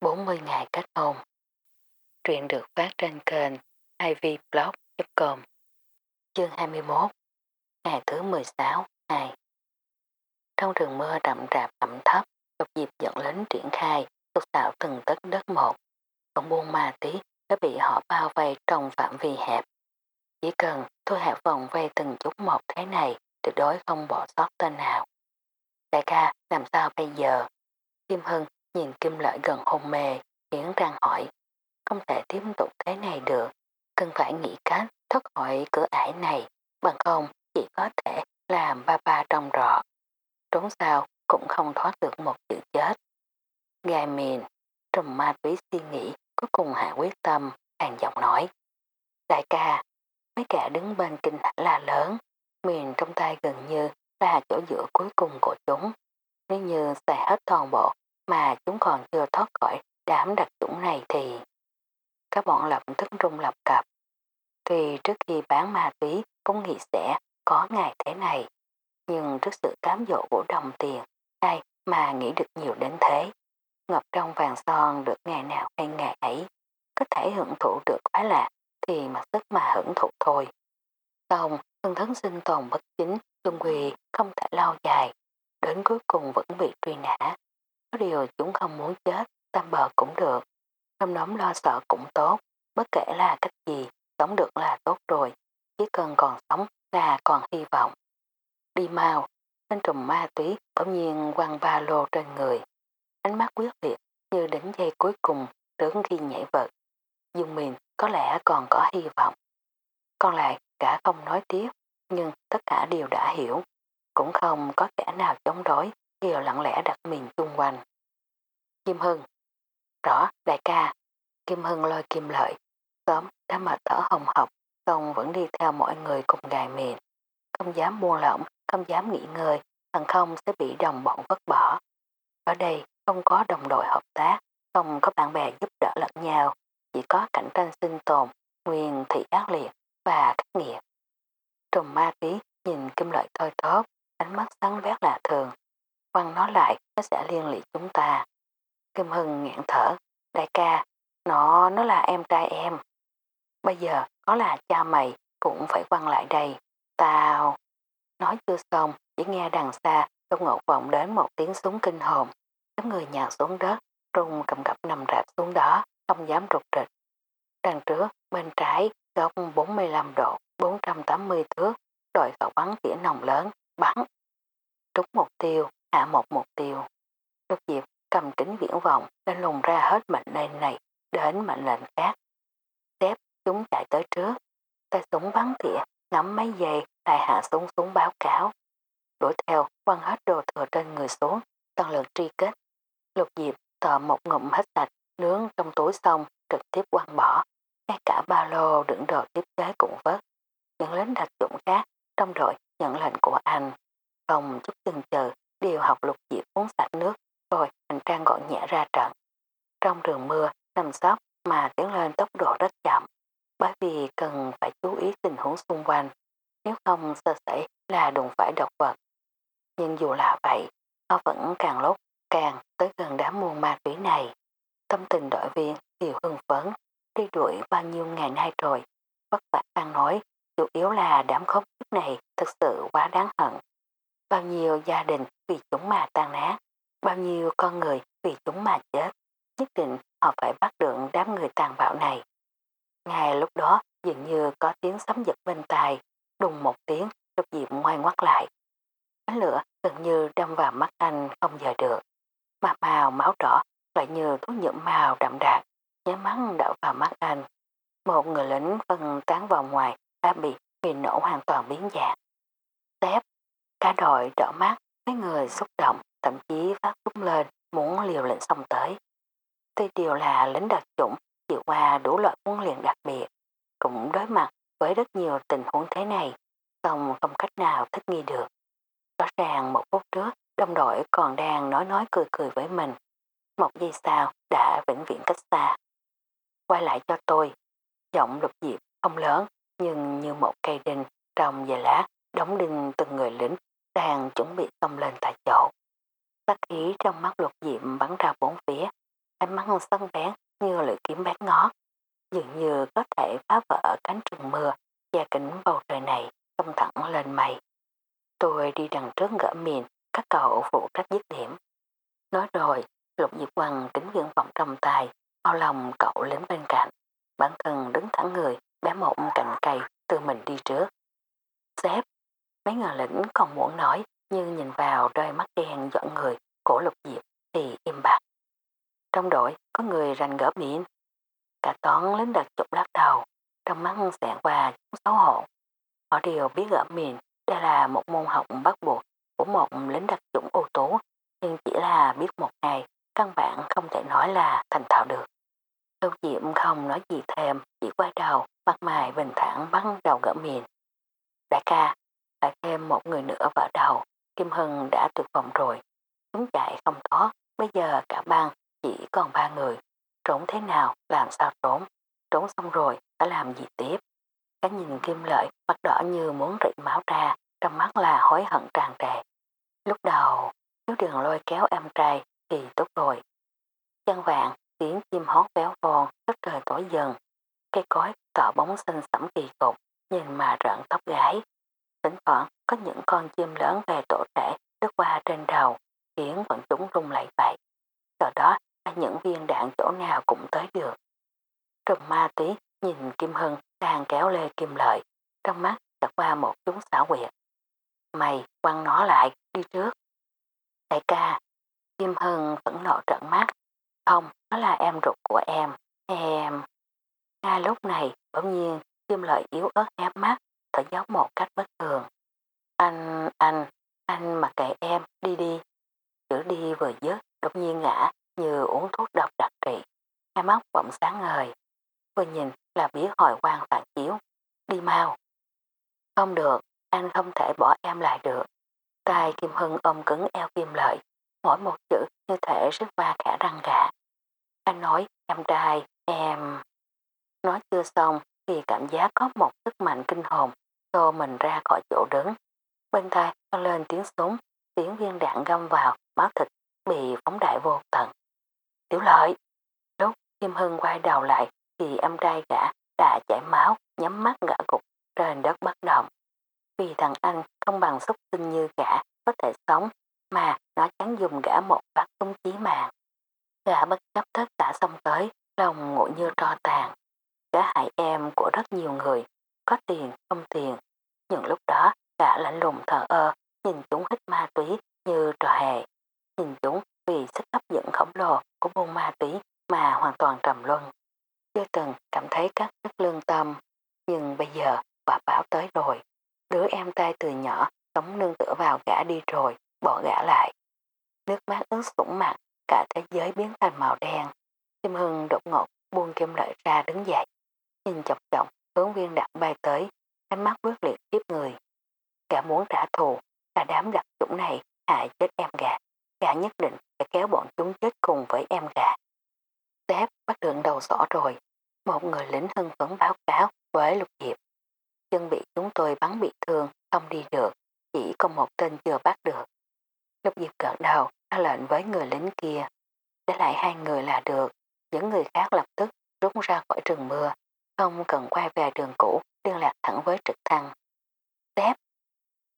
40 ngày kết hôn. Truyện được phát trên kênh ivblog.com Chương 21 Ngày thứ 16 2 Trong rừng mưa đậm rạp ẩm thấp, độc dịp dẫn lính triển khai, tục tạo từng tất đất một. Còn buôn ma tí đã bị họ bao vây trong phạm vi hẹp. Chỉ cần tôi hẹp vòng vây từng chút một thế này, tuyệt đối không bỏ sót tên nào. Đại ca, làm sao bây giờ? Kim Hưng nhìn Kim Lợi gần hôn mê, hiến răng hỏi. Không thể tiếp tục thế này được, cần phải nghĩ cách thoát khỏi cửa ải này, bằng không chỉ có thể làm ba ba trong rọ. Trốn sao cũng không thoát được một chữ chết. Gai mìn, trùm ma túy suy nghĩ, cuối cùng hạ quyết tâm, hàng giọng nói. Đại ca, mấy kẻ đứng bên kinh hẳn là lớn, miền trong tay gần như là chỗ dựa cuối cùng của chúng. Nếu như xài hết toàn bộ mà chúng còn chưa thoát khỏi đám đặc chủng này thì các bọn lập tức rung lập cập. Tuy trước khi bán ma túy cũng nghĩ sẽ có ngày thế này, nhưng trước sự cám dỗ của đồng tiền, ai mà nghĩ được nhiều đến thế. Ngập trong vàng son được ngày nào hay ngày ấy, có thể hưởng thụ được quá lạ thì mặc sức mà hưởng thụ thôi. Xong, thân thân sinh tồn bất chính, chung quy không thể lao dài, đến cuối cùng vẫn bị truy nã. Có điều chúng không muốn chết, tam bờ cũng được, không nóng lo sợ cũng tốt, bất kể là cách gì, sống được là tốt rồi, chỉ cần còn sống là còn hy vọng. Đi mau, tên trùm ma túy bỗng nhiên quăng ba lô trên người. Ánh mắt quyết liệt như đến giây cuối cùng đứng khi nhảy vật. Dung mình có lẽ còn có hy vọng. Còn lại cả không nói tiếp, nhưng tất cả đều đã hiểu. Cũng không có kẻ nào chống đối, đều lặng lẽ đặt mình chung quanh. Kim Hưng Rõ, đại ca, Kim Hưng lôi kim lợi, sớm đã mệt thở hồng học, xong vẫn đi theo mọi người cùng gài miền. Không dám buông lỏng, không dám nghỉ ngơi, thằng không sẽ bị đồng bọn vất bỏ. Ở đây không có đồng đội hợp tác, không có bạn bè giúp đỡ lẫn nhau, chỉ có cạnh tranh sinh tồn, nguyên thị ác liệt và khắc nghiệt. Trùng ma tí nhìn kim lợi thôi thóp, ánh mắt sáng vét lạ thường. Quăng nó lại, nó sẽ liên lụy chúng ta. Kim Hưng ngạn thở, đại ca, nó, nó là em trai em. Bây giờ có là cha mày cũng phải quăng lại đây. Tao... Nói chưa xong, chỉ nghe đằng xa trong ngộ vọng đến một tiếng súng kinh hồn. Đám người nhào xuống đất, rung cầm cập nằm rạp xuống đó, không dám rụt rịch. Đằng trước, bên trái, góc 45 độ, 480 thước, đội khẩu bắn tỉa nòng lớn, bắn. Trúng một tiêu, hạ một mục tiêu. Lúc diệp cầm kính viễn vọng nên lùng ra hết mệnh lệnh này đến mệnh lệnh khác. Xếp chúng chạy tới trước, tay súng bắn tỉa, ngắm mấy giây lại hạ súng súng báo cáo. Đuổi theo, quăng hết đồ thừa trên người xuống, toàn lực truy kết. Lục diệp tờ một ngụm hết sạch, nướng trong túi xong, trực tiếp quăng bỏ. Ngay cả ba lô đựng đồ tiếp tế cũng vớt. Những lính đặc dụng khác trong đội nhận lệnh của anh. Không chút chừng chờ, đều học lục diệp uống sạch nước, rồi hành trang gọn nhẹ ra trận. Trong đường mưa, nằm sóc mà tiến lên tốc độ rất chậm, bởi vì cần phải chú ý tình huống xung quanh, nếu không sơ sẩy là đụng phải độc vật. Nhưng dù là vậy, họ vẫn càng lúc càng tới gần đám muôn ma túy này. Tâm tình đội viên đều hưng phấn, đi đuổi bao nhiêu ngày nay rồi. Bất vả đang nói, chủ yếu là đám khốc trước này thật sự quá đáng hận. Bao nhiêu gia đình vì chúng mà tan nát, bao nhiêu con người vì chúng mà chết. Nhất định họ phải bắt được đám người tàn bạo này. Ngay lúc đó dường như có tiếng sấm giật bên tai, đùng một tiếng, lục diệp ngoan ngoắt lại. Ánh lửa gần như đâm vào mắt anh không giờ được. Mà màu máu đỏ lại như thuốc nhuộm màu đậm đạc, nháy mắt đậu vào mắt anh. Một người lính phân tán vào ngoài đã bị bị nổ hoàn toàn biến dạng. Tép, cả đội đỏ mắt, mấy người xúc động, thậm chí phát tung lên, muốn liều lệnh xong tới. Tuy điều là lính đặc chủng, chịu qua đủ loại huấn luyện đặc biệt, cũng đối mặt với rất nhiều tình huống thế này, xong không cách nào thích nghi được. Rõ ràng một phút trước, đồng đội còn đang nói nói cười cười với mình. Một giây sau đã vĩnh viễn cách xa. Quay lại cho tôi. Giọng lục diệp không lớn, nhưng như một cây đinh trong vài lá đóng đinh từng người lính đang chuẩn bị xông lên tại chỗ. Sắc khí trong mắt lục diệm bắn ra bốn phía, ánh mắt sân bén như lưỡi kiếm bén ngót, dường như có thể phá vỡ cánh rừng mưa và kính bầu trời này xông thẳng lên mây. Tôi đi đằng trước gỡ miền, các cậu phụ trách dứt điểm. Nói rồi, lục diệp quăng kính gương vọng trong tay, bao lòng cậu lính bên cạnh. Bản thân đứng thẳng người, bé một cành cây, từ mình đi trước. Sếp, mấy ngờ lĩnh còn muốn nói, nhưng nhìn vào đôi mắt đen giận người của lục diệp thì im bặt. Trong đội có người rành gỡ miệng. Cả toán lính đặt chụp lắc đầu, trong mắt xẹn qua chút xấu hổ. Họ đều biết gỡ miệng đây là một môn học bắt buộc của một lính đặc chủng ưu tú, nhưng chỉ là biết một ngày, căn bản không thể nói là thành thạo được. Lưu Diệm không nói gì thêm, chỉ quay đầu, mặt mày bình thản bắt đầu gỡ miệng. Đại ca, lại thêm một người nữa vào đầu, Kim Hưng đã tuyệt vọng rồi. Chúng chạy không có bây giờ cả bang chỉ còn ba người. Trốn thế nào, làm sao trốn? Trốn xong rồi, phải làm gì tiếp? Cái nhìn kim lợi, mặt đỏ như muốn rỉ máu ra, trong mắt là hối hận tràn trề. Lúc đầu, nếu đường lôi kéo em trai thì tốt rồi. Chân vàng, tiếng chim hót béo vòn, đất trời tối dần. Cây cối tỏ bóng xanh sẫm kỳ cục, nhìn mà rợn tóc gái. Thỉnh thoảng có những con chim lớn về tổ trẻ lướt qua trên đầu, khiến bọn chúng rung lại vậy. Sau đó là những viên đạn chỗ nào cũng tới được. Trùng ma túy nhìn Kim Hưng đang kéo lê Kim Lợi, trong mắt chặt qua một chút xảo quyệt. Mày quăng nó lại, đi trước. Đại ca, Kim Hưng vẫn nộ trận mắt. Không, nó là em ruột của em. Em... Ngay lúc này, bỗng nhiên, Kim Lợi yếu ớt ép mắt, thở dốc một cách bất thường. Anh, anh, anh mặc kệ em, đi đi. Chữ đi vừa dứt, đột nhiên ngã như uống thuốc độc đặc trị. Hai mắt bỗng sáng ngời. Vừa nhìn là biết hồi quang phản chiếu. Đi mau. Không được, anh không thể bỏ em lại được. Tay Kim Hưng ôm cứng eo Kim Lợi. Mỗi một chữ như thể rứt qua cả răng gà. Anh nói, em trai, em... Nói chưa xong thì cảm giác có một sức mạnh kinh hồn xô mình ra khỏi chỗ đứng. Bên tai vang lên tiếng súng, tiếng viên đạn găm vào, máu thịt bị phóng đại vô tận. Tiểu lợi! Lúc Kim Hưng quay đầu lại thì em trai gã đã chảy máu, nhắm mắt gã gục trên đất bất động. Vì thằng anh không bằng xúc sinh như gã có thể sống, mà nó chẳng dùng gã một phát tung chí mạng. Gã bất chấp tất cả xong tới, lòng ngủ như tro tàn. Gã hại em của rất nhiều người, có tiền, không tiền. Nhưng lúc đó, gã lạnh lùng thờ ơ, nhìn chúng hít ma túy như trò hề. Nhìn chúng vì sức hấp dẫn khổng lồ của buôn ma túy mà hoàn toàn trầm luân. Chưa từng cảm thấy các rất lương tâm, nhưng bây giờ quả báo tới rồi. Đứa em trai từ nhỏ sống nương tựa vào gã đi rồi, bỏ gã lại. Nước mắt ướt sũng mặt, cả thế giới biến thành màu đen. Kim Hưng đột ngột buông kim lợi ra đứng dậy. Nhìn chọc chọc hướng viên đạn bay tới, ánh mắt quyết liệt tiếp người. Gã muốn trả thù, là đám đặc chủng này hại chết em gà. Gã nhất định phải kéo bọn chúng chết cùng với em gà. Đáp bắt được đầu sỏ rồi. Một người lính hưng phấn báo cáo với lục diệp. Chân bị chúng tôi bắn bị thương, không đi được, chỉ có một tên chưa bắt được. Lục diệp gật đầu, ra lệnh với người lính kia. Để lại hai người là được, những người khác lập tức rút ra khỏi rừng mưa, không cần quay về đường cũ, liên lạc thẳng với trực thăng. tép.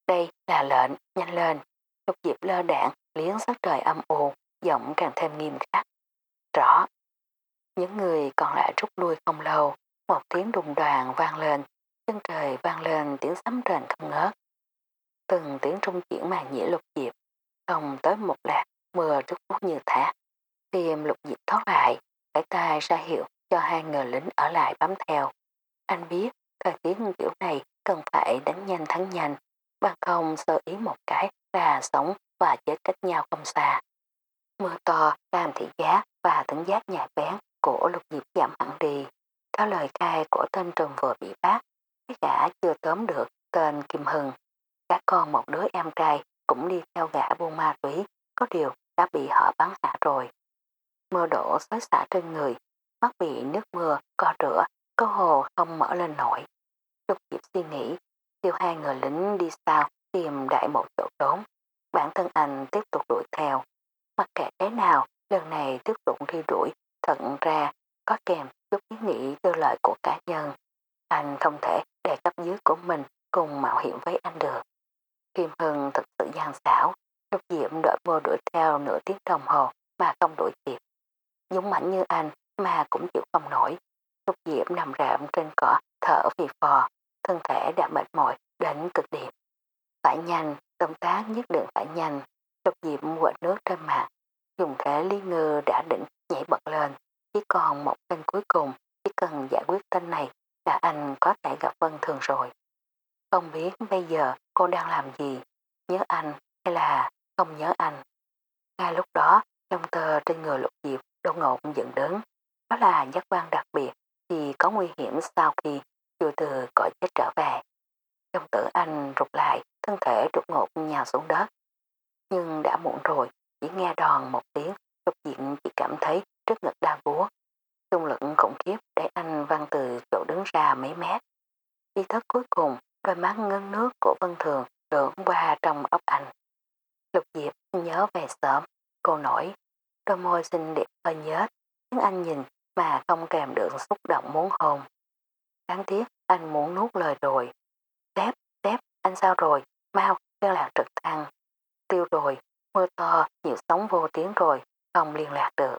đây là lệnh, nhanh lên. Lục diệp lơ đạn, liếng sắc trời âm u, giọng càng thêm nghiêm khắc. Rõ. Những người còn lại rút lui không lâu, một tiếng đùng đoàn vang lên, chân trời vang lên tiếng sấm rền không ngớt. Từng tiếng trung chuyển màn nhĩ lục diệp, không tới một lát, mưa rút rút như thác. Tim lục diệp thoát lại, phải tay ra hiệu cho hai người lính ở lại bám theo. Anh biết, thời tiết kiểu này cần phải đánh nhanh thắng nhanh, bằng không sơ ý một cái là sống và chết cách nhau không xa. Mưa to làm thị giác và tính giác nhạy bén của lục diệp giảm hẳn đi. Theo lời khai của tên trùm vừa bị bắt, cái gã chưa tóm được tên Kim Hưng. Cả con một đứa em trai cũng đi theo gã buôn ma túy, có điều đã bị họ bắn hạ rồi. Mưa đổ xói xả trên người, mắt bị nước mưa co rửa, cơ hồ không mở lên nổi. Lục diệp suy nghĩ, kêu hai người lính đi sau tìm đại một chỗ trốn. Bản thân anh tiếp tục đuổi theo. Mặc kệ thế nào lần này tiếp tục đi đuổi, thận ra có kèm chút ý nghĩ tư lợi của cá nhân. Anh không thể để cấp dưới của mình cùng mạo hiểm với anh được. Kim Hưng thật sự gian xảo, Lục Diệm đợi vô đuổi theo nửa tiếng đồng hồ mà không đuổi kịp. Dũng mãnh như anh mà cũng chịu không nổi. Trúc Diệp nằm rạm trên cỏ thở vì phò, thân thể đã mệt mỏi đến cực điểm. Phải nhanh, động tác nhất định phải nhanh. Trúc Diệp quệt nước trên mặt, dùng thể lý ngư đã định nhảy bật lên. Chỉ còn một tên cuối cùng, chỉ cần giải quyết tên này là anh có thể gặp Vân Thường rồi. Không biết bây giờ cô đang làm gì, nhớ anh hay là không nhớ anh. Ngay lúc đó, lông tơ trên người lục diệp đột ngột dựng đứng. Đó là giác quan đặc biệt thì có nguy hiểm sau khi chưa từ cõi chết trở về. Trong tử anh rụt lại, thân thể rụt ngột nhào xuống đất. Nhưng đã muộn rồi, chỉ nghe đòn một tiếng, lục diện chỉ cảm thấy trước ngực đau búa. Trung lực khủng khiếp để anh văng từ chỗ đứng ra mấy mét. Ý thức cuối cùng, đôi mắt ngân nước của Vân Thường lượn qua trong ốc anh. Lục Diệp nhớ về sớm, cô nổi, đôi môi xinh đẹp hơi nhớt, tiếng anh nhìn mà không kèm được xúc động muốn hôn. Đáng tiếc anh muốn nuốt lời rồi. Tép, tép, anh sao rồi, mau, liên lạc trực thăng. Tiêu rồi, mưa to, nhiều sóng vô tiếng rồi, không liên lạc được.